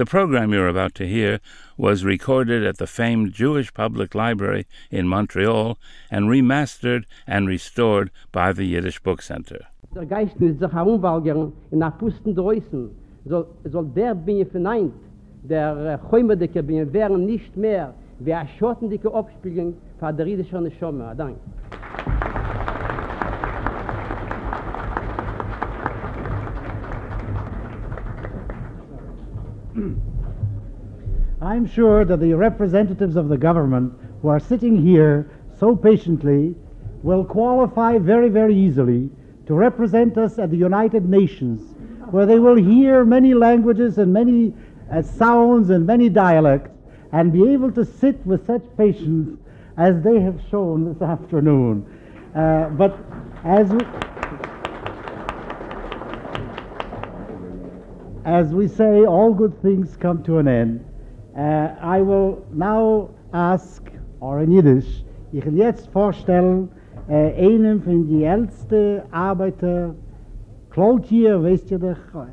The program you're about to hear was recorded at the famed Jewish Public Library in Montreal and remastered and restored by the Yiddish Book Center. Der Geist sich herumwalgern in der Pusten. Soll, soll der bin verneint, der äh, Chäumerdicke bin wären nicht mehr wie schottendicke Abspielung von der jüdischen Neshome. Dank. I'm sure that the representatives of the government who are sitting here so patiently will qualify very, very easily to represent us at the United Nations, where they will hear many languages and many uh, sounds and many dialects and be able to sit with such patience as they have shown this afternoon. Uh, but as we, as we say, all good things come to an end. Uh, I will now ask, or in Yiddish, ich will jetzt vorstellen, uh, einen von die älteste Arbeiter, Klotier, weißt ihr doch,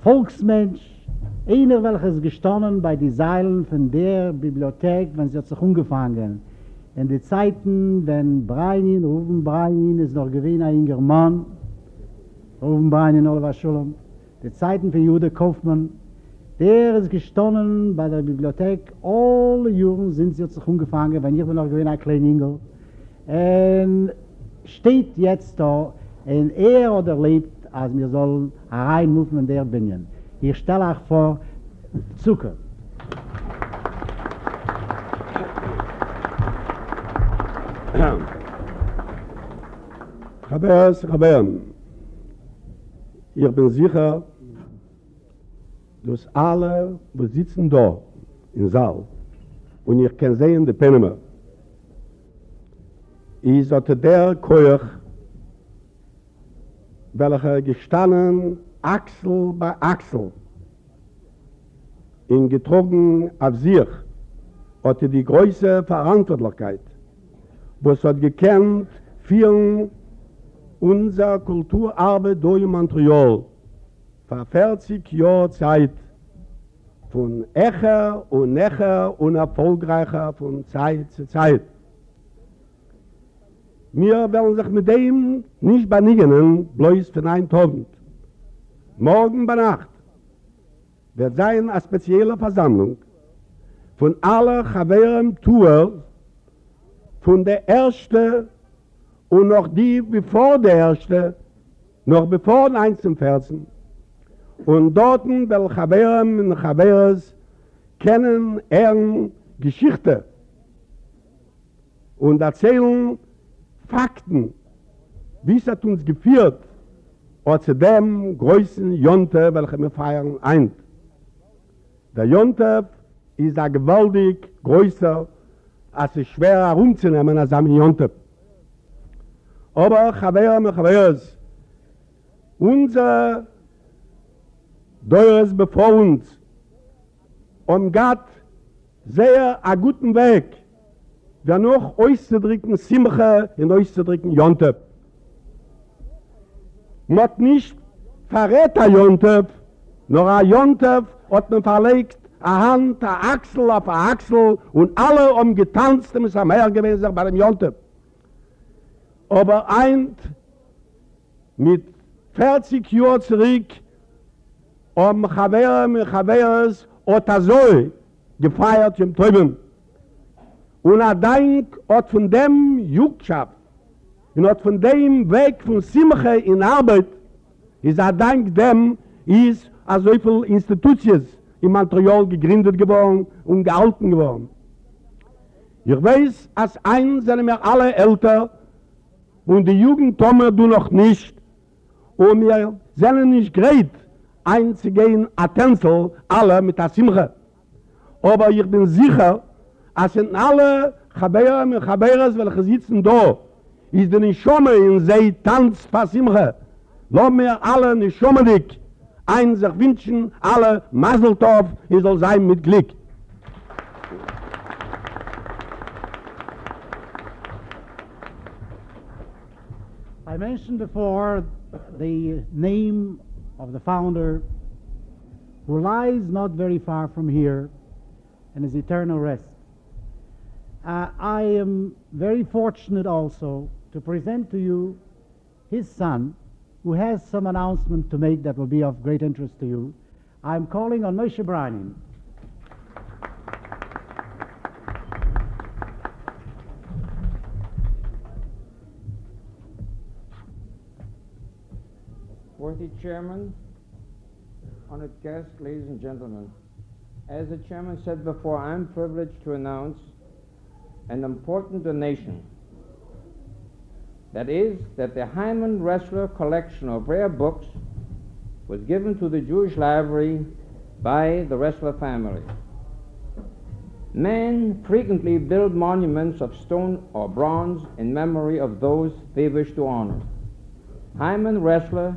Volksmensch, einer welches gestanden bei die Seilen von der Bibliothek, wenn sie hat sich umgefangen. In die Zeiten, wenn Breinin, Ruben Breinin, ist noch gewesen ein German, Ruben Breinin, Oliver Schulem, die Zeiten von Jude Kaufmann, Der ist gestanden bei der Bibliothek. Alle Juren sind sie sich umgefangen, wenn ich bin noch gewinn ein kleiner Engel. Und steht jetzt da, und er oder lebt, als wir sollen reinmufen in der Binnen. Ich stelle euch vor, Zucker. Chabers, Chabern, ich bin sicher, dass alle, die sitzen da im Saal, und ich kann sehen, die Penema, ist unter der Keuch, welcher gestanden, Achsel bei Achsel, in getrogen auf sich, hatte die größte Verantwortlichkeit, was hat gekannt, vielen unserer Kulturarbeit durch Montreal, vor 40 Jahren Zeit von Echer und Necher und erfolgreicher von Zeit zu Zeit. Wir werden sich mit dem nicht benigen, bloß für einen Tag. Morgen bei Nacht wird sein eine spezielle Versammlung von allen Chaveren Tour von der Erste und noch die bevor der Erste, noch bevor den Einzelferzen, und dort will Chaberem und Chaberes kennen ehren Geschichte und erzählen Fakten, wie es hat uns geführt, und zu dem größten Jonte, welchen wir feiern, ein. Der Jonte ist ein gewaltig größer, als es schwer herumzunehmen als ein Jonte. Aber Chaberem und Chaberes, unser Deures bevor uns und Gott sehr a guten Weg, der noch auszudrücken Simche in auszudrücken Jontep. Mott nicht verrät a Jontep, nur a Jontep hat man verlegt a Hand, a Achsel auf a Achsel und alle um getanzt, muss am Herr gewesen bei dem Jontep. Aber eint mit 40 Jahren zurück um Chavere mit Chaveres ot azoi gefeiert im Teuben. Und er dank ot von dem Jugschab und von dem Weg von Simche in Arbeit ist er dank dem ist a so viel Institutions in Montreal gegründet geworden und gehalten geworden. Ich weiß, als ein sind wir alle älter und die Jugend kommen du noch nicht und wir sind nicht gerät einzugehen Atensel, alle mit der Simche. Aber ich bin sicher, als sind alle Chabeirem und Chabeiras, welche sitzen da, ist der Nischome in sie tanzt Pasimche. Lass mir alle Nischome dich, ein sich wünschen, alle Maseltov, ihr soll sein mit Glück. I mentioned before the name of the founder who lies not very far from here in his eternal rest. Uh, I am very fortunate also to present to you his son, who has some announcement to make that will be of great interest to you. I'm calling on Moshe Brainin. Worthy Chairman, honored guests, ladies and gentlemen. As the Chairman said before, I'm privileged to announce an important donation. That is, that the Hyman Ressler collection of rare books was given to the Jewish Library by the Ressler family. Men frequently build monuments of stone or bronze in memory of those they wish to honor. Hyman Ressler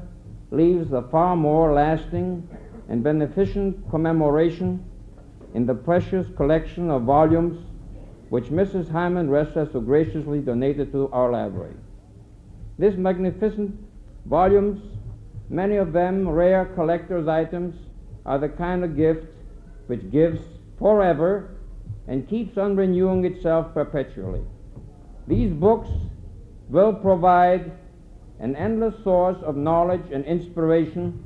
leaves a far more lasting and beneficent commemoration in the precious collection of volumes which Mrs. Hyman Ressler so graciously donated to our library. These magnificent volumes, many of them rare collector's items, are the kind of gift which gives forever and keeps on renewing itself perpetually. These books will provide an endless source of knowledge and inspiration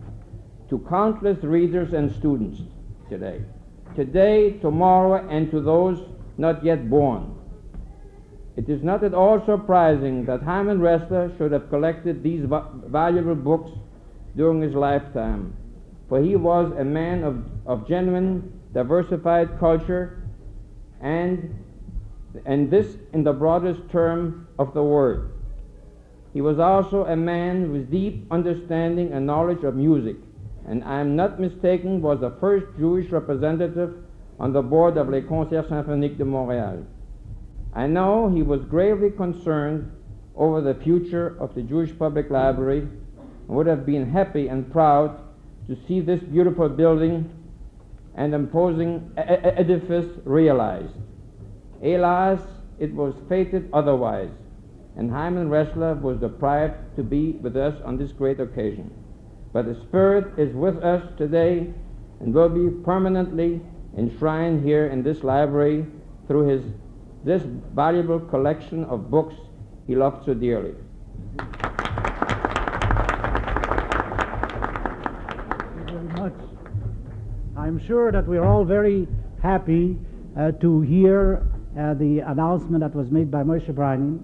to countless readers and students today. Today, tomorrow, and to those not yet born. It is not at all surprising that Hyman Ressler should have collected these va- valuable books during his lifetime, for he was a man of, of genuine, diversified culture, and, and this in the broadest term of the word. He was also a man with deep understanding and knowledge of music, and I am not mistaken, was the first Jewish representative on the board of Les Concerts Symphoniques de Montréal. I know he was gravely concerned over the future of the Jewish Public Library and would have been happy and proud to see this beautiful building and imposing edifice realized. Alas, it was fated otherwise, and Hyman Ressler was deprived to be with us on this great occasion. But the Spirit is with us today and will be permanently enshrined here in this library through his this valuable collection of books he loved so dearly. Thank you very much. I'm sure that we're all very happy uh, to hear uh, the announcement that was made by Moshe Brainin,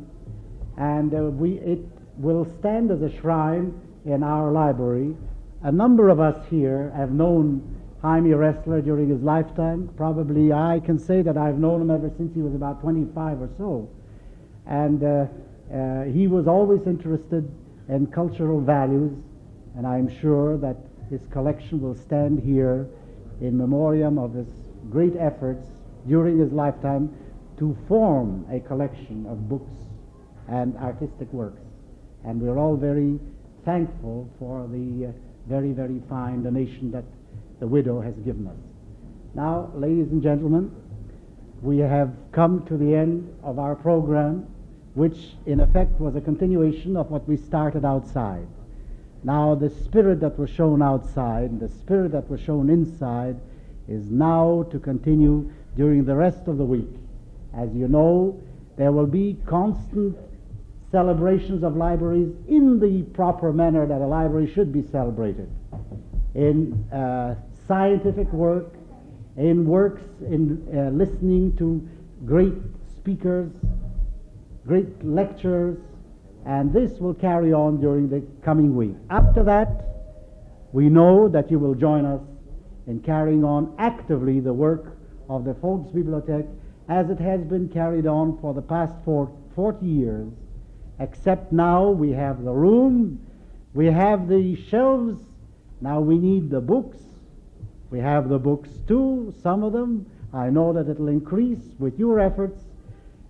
and uh, we, it will stand as a shrine in our library. A number of us here have known Jaime Ressler during his lifetime. Probably I can say that I've known him ever since he was about 25 or so. And uh, uh, he was always interested in cultural values, and I'm sure that his collection will stand here in memoriam of his great efforts during his lifetime to form a collection of books and artistic works. And we're all very thankful for the uh, very, very fine donation that the widow has given us. Now, ladies and gentlemen, we have come to the end of our program, which in effect was a continuation of what we started outside. Now, the spirit that was shown outside and the spirit that was shown inside is now to continue during the rest of the week. As you know, there will be constant celebrations of libraries in the proper manner that a library should be celebrated. In uh, scientific work, in works, in uh, listening to great speakers, great lectures, and this will carry on during the coming week. After that, we know that you will join us in carrying on actively the work of the Volksbibliothek as it has been carried on for the past four, 40 years, except now we have the room, we have the shelves, now we need the books. We have the books too, some of them I know that it'll increase with your efforts.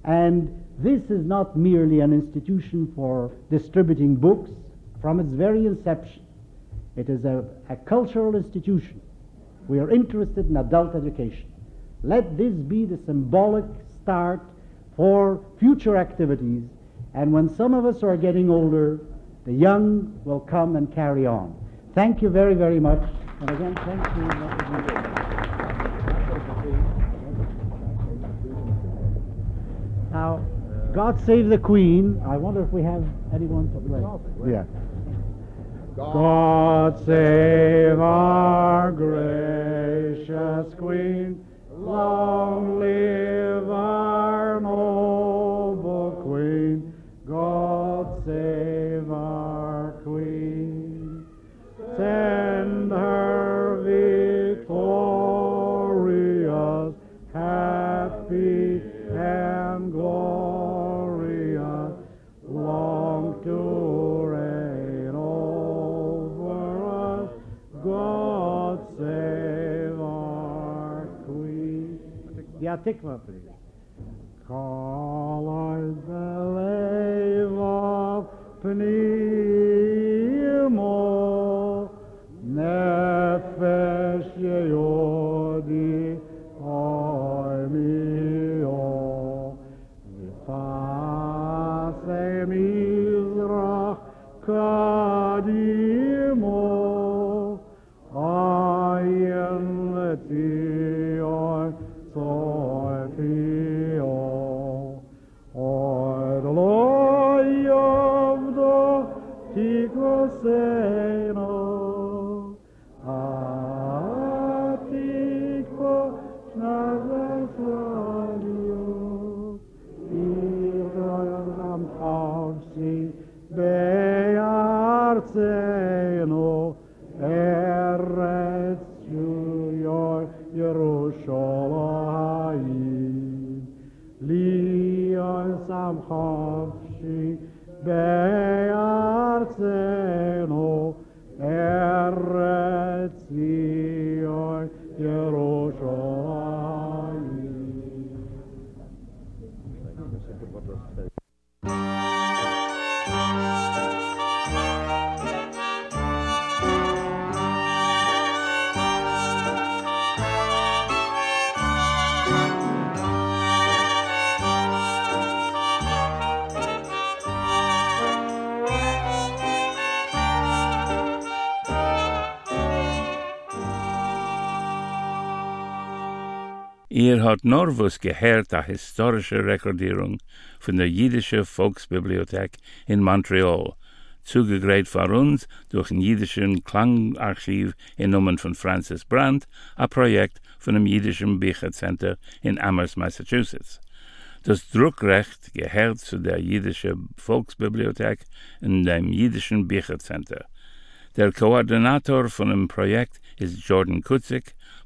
And this is not merely an institution for distributing books. From its very inception, it is a, a cultural institution. We are interested in adult education. Let this be the symbolic start for future activities. And when some of us are getting older, the young will come and carry on. Thank you very, very much. And again, thank you. Now, God Save the Queen. I wonder if we have anyone to play. Yeah. God save our gracious Queen. Long live our The Atikva, please. Tikoseno, Ihr hat Norvus gehört a historische Rekordierung von der Jüdische Volksbibliothek in Montreal, zugegräht vor uns durch ein jüdischen Klangarchiv in Namen von Francis Brandt, a Projekt von dem Jüdischen Büchercenter in Amherst, Massachusetts. Das Druckrecht gehört zu der Jüdische Volksbibliothek in dem Jüdischen Büchercenter. Der Koordinator von dem Projekt ist Jordan Kutzik,